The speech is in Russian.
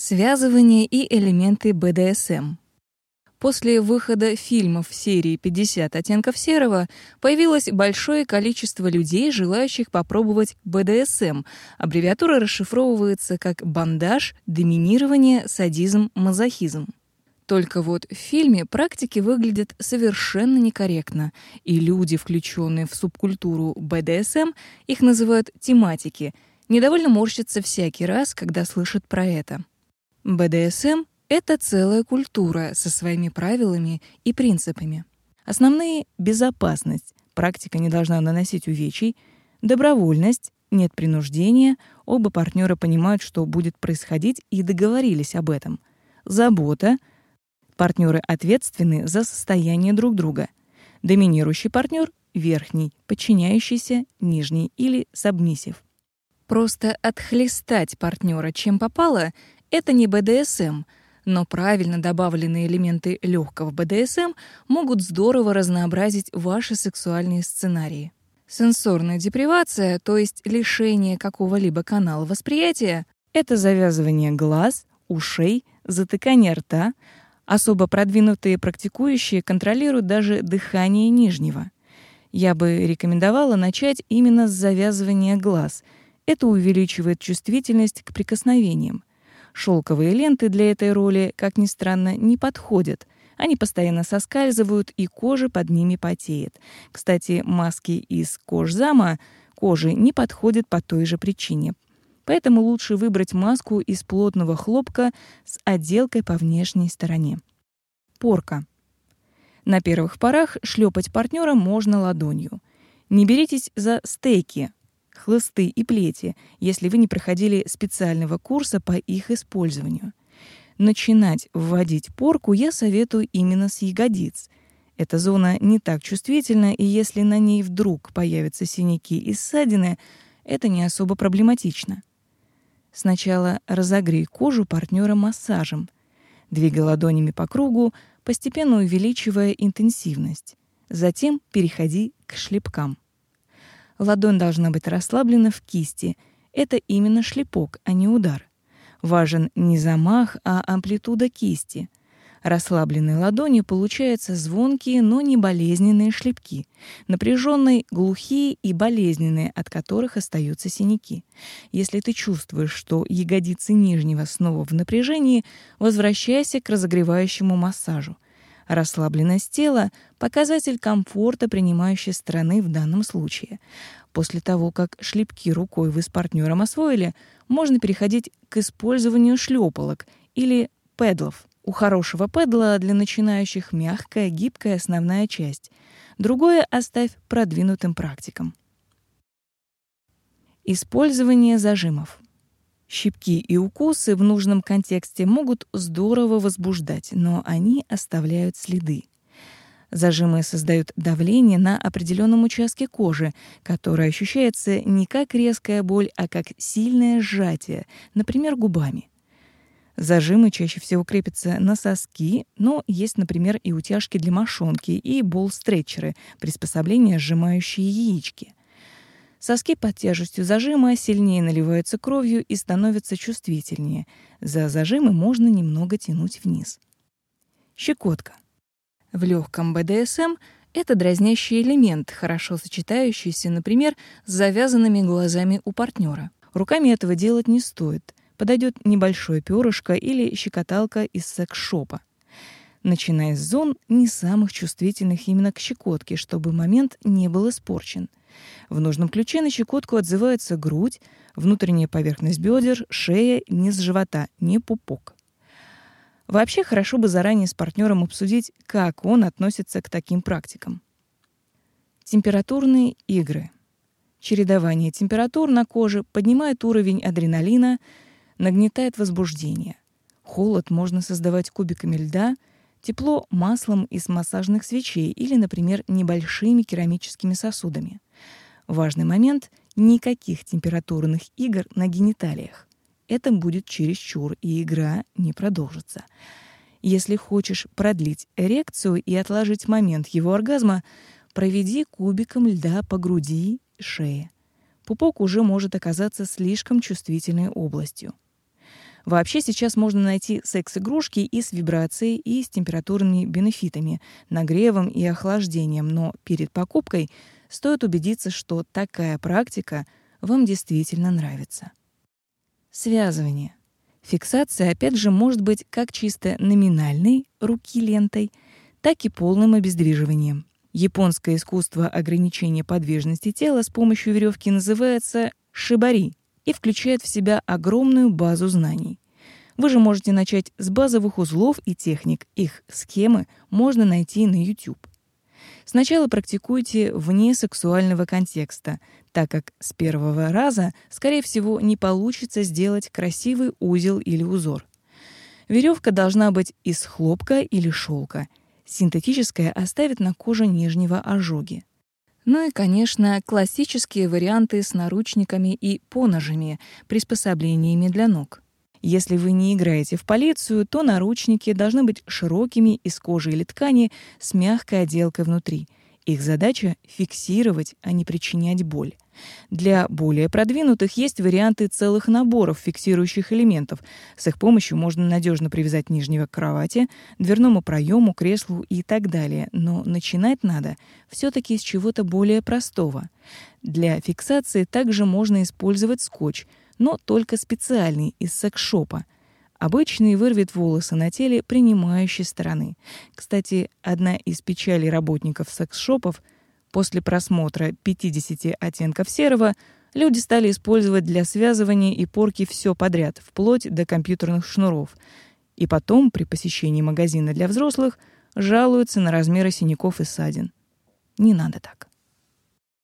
Связывание и элементы БДСМ. После выхода фильмов серии «50 оттенков серого» появилось большое количество людей, желающих попробовать БДСМ. Аббревиатура расшифровывается как «бандаж», «доминирование», «садизм», «мазохизм». Только вот в фильме практики выглядят совершенно некорректно, и люди, включенные в субкультуру БДСМ, их называют тематики, недовольно морщатся всякий раз, когда слышат про это. БДСМ — это целая культура со своими правилами и принципами. Основные — безопасность, практика не должна наносить увечий, добровольность, нет принуждения, оба партнера понимают, что будет происходить и договорились об этом. Забота, партнеры ответственны за состояние друг друга. Доминирующий партнер — верхний, подчиняющийся — нижний или сабмиссив. Просто отхлестать партнера чем попало — это не БДСМ, но правильно добавленные элементы легкого БДСМ могут здорово разнообразить ваши сексуальные сценарии. Сенсорная депривация, то есть лишение какого-либо канала восприятия, это завязывание глаз, ушей, затыкание рта. Особо продвинутые практикующие контролируют даже дыхание нижнего. Я бы рекомендовала начать именно с завязывания глаз. Это увеличивает чувствительность к прикосновениям. Шелковые ленты для этой роли, как ни странно, не подходят. Они постоянно соскальзывают, и кожа под ними потеет. Кстати, маски из кожзама кожи не подходят по той же причине. Поэтому лучше выбрать маску из плотного хлопка с отделкой по внешней стороне. Порка. На первых порах шлепать партнера можно ладонью. Не беритесь за стейки, хлысты и плети, если вы не проходили специального курса по их использованию. Начинать вводить порку я советую именно с ягодиц. Эта зона не так чувствительна, и если на ней вдруг появятся синяки и ссадины, это не особо проблематично. Сначала разогрей кожу партнера массажем. Двигай ладонями по кругу, постепенно увеличивая интенсивность. Затем переходи к шлепкам. Ладонь должна быть расслаблена в кисти. Это именно шлепок, а не удар. Важен не замах, а амплитуда кисти. Расслабленной ладони получаются звонкие, но не болезненные шлепки, напряженные, глухие и болезненные, от которых остаются синяки. Если ты чувствуешь, что ягодицы нижнего снова в напряжении, возвращайся к разогревающему массажу. Расслабленность тела — показатель комфорта принимающей стороны в данном случае. После того, как шлепки рукой вы с партнером освоили, можно переходить к использованию шлепалок или педлов. У хорошего педла для начинающих мягкая, гибкая основная часть. Другое оставь продвинутым практикам. Использование зажимов. Щипки и укусы в нужном контексте могут здорово возбуждать, но они оставляют следы. Зажимы создают давление на определенном участке кожи, которое ощущается не как резкая боль, а как сильное сжатие, например, губами. Зажимы чаще всего крепятся на соски, но есть, например, и утяжки для мошонки и бол-стретчеры, приспособления, сжимающие яички. Соски под тяжестью зажима сильнее наливаются кровью и становятся чувствительнее. За зажимы можно немного тянуть вниз. Щекотка. В легком БДСМ это дразнящий элемент, хорошо сочетающийся, например, с завязанными глазами у партнера. Руками этого делать не стоит. Подойдет небольшое перышко или щекоталка из секс-шопа. Начиная с зон не самых чувствительных именно к щекотке, чтобы момент не был испорчен. В нужном ключе на щекотку отзывается грудь, внутренняя поверхность бедер, шея, низ живота, не пупок. Вообще хорошо бы заранее с партнером обсудить, как он относится к таким практикам. Температурные игры. Чередование температур на коже поднимает уровень адреналина, нагнетает возбуждение. Холод можно создавать кубиками льда, тепло маслом из массажных свечей или, например, небольшими керамическими сосудами. Важный момент — никаких температурных игр на гениталиях. Это будет чересчур, и игра не продолжится. Если хочешь продлить эрекцию и отложить момент его оргазма, проведи кубиком льда по груди и шее. Пупок уже может оказаться слишком чувствительной областью. Вообще сейчас можно найти секс-игрушки и с вибрацией, и с температурными бенефитами, нагревом и охлаждением, но перед покупкой стоит убедиться, что такая практика вам действительно нравится. Связывание. Фиксация, опять же, может быть как чисто номинальной руки лентой, так и полным обездвиживанием. Японское искусство ограничения подвижности тела с помощью веревки называется шибари и включает в себя огромную базу знаний. Вы же можете начать с базовых узлов и техник. Их схемы можно найти на YouTube. Сначала практикуйте вне сексуального контекста, так как с первого раза, скорее всего, не получится сделать красивый узел или узор. Веревка должна быть из хлопка или шелка. Синтетическая оставит на коже нижнего ожоги. Ну и, конечно, классические варианты с наручниками и поножами, приспособлениями для ног. Если вы не играете в полицию, то наручники должны быть широкими из кожи или ткани с мягкой отделкой внутри. Их задача — фиксировать, а не причинять боль. Для более продвинутых есть варианты целых наборов фиксирующих элементов. С их помощью можно надежно привязать нижнего к кровати, дверному проему, креслу и так далее. Но начинать надо все-таки с чего-то более простого. Для фиксации также можно использовать скотч — но только специальный из секс-шопа. Обычный вырвет волосы на теле принимающей стороны. Кстати, одна из печалей работников секс-шопов после просмотра 50 оттенков серого люди стали использовать для связывания и порки все подряд, вплоть до компьютерных шнуров. И потом, при посещении магазина для взрослых, жалуются на размеры синяков и ссадин. Не надо так.